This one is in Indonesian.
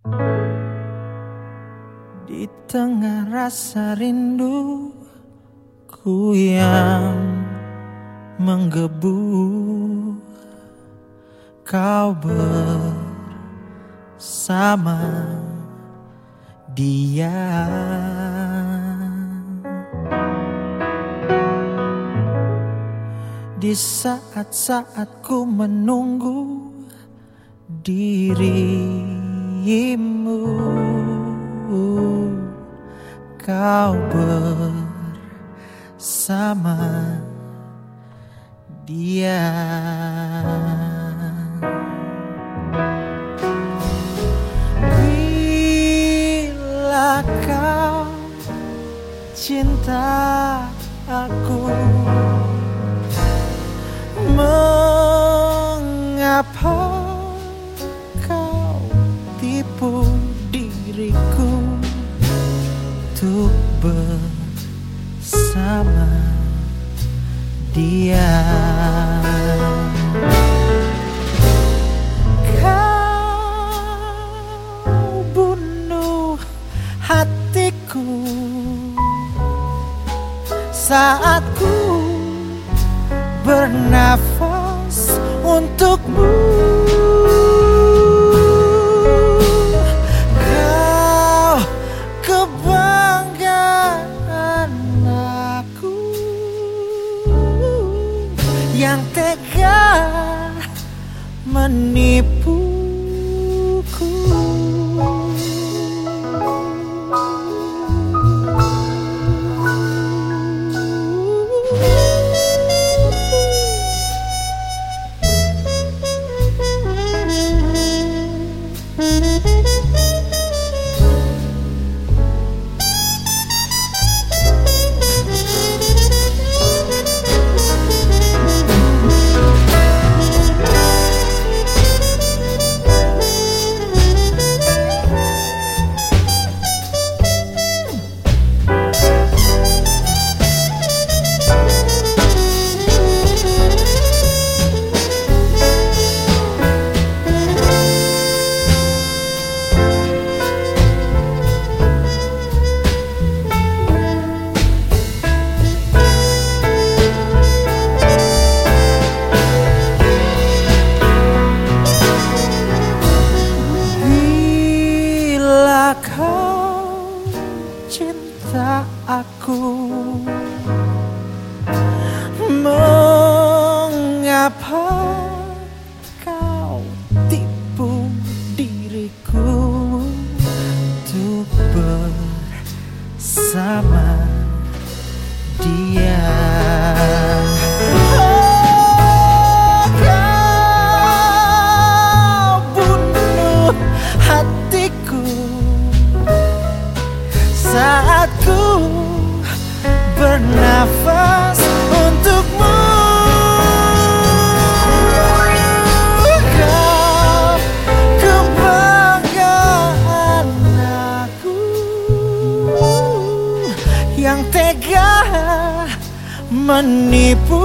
Di tengah rasa rindu ku yang menggebu Kau bersama dia. Di saat-saat ku menunggu dirimu Kau bersama dia. Bila kau cinta aku Untuk bersama dia. Kau bunuh hatiku Saat ku bernafas untukmu menipuku aku Mengapa kau tipu diriku Untuk bersama dia? Oh, hatiku bernafas untukmu. Kau kebanggaan aku. Yang tega menipu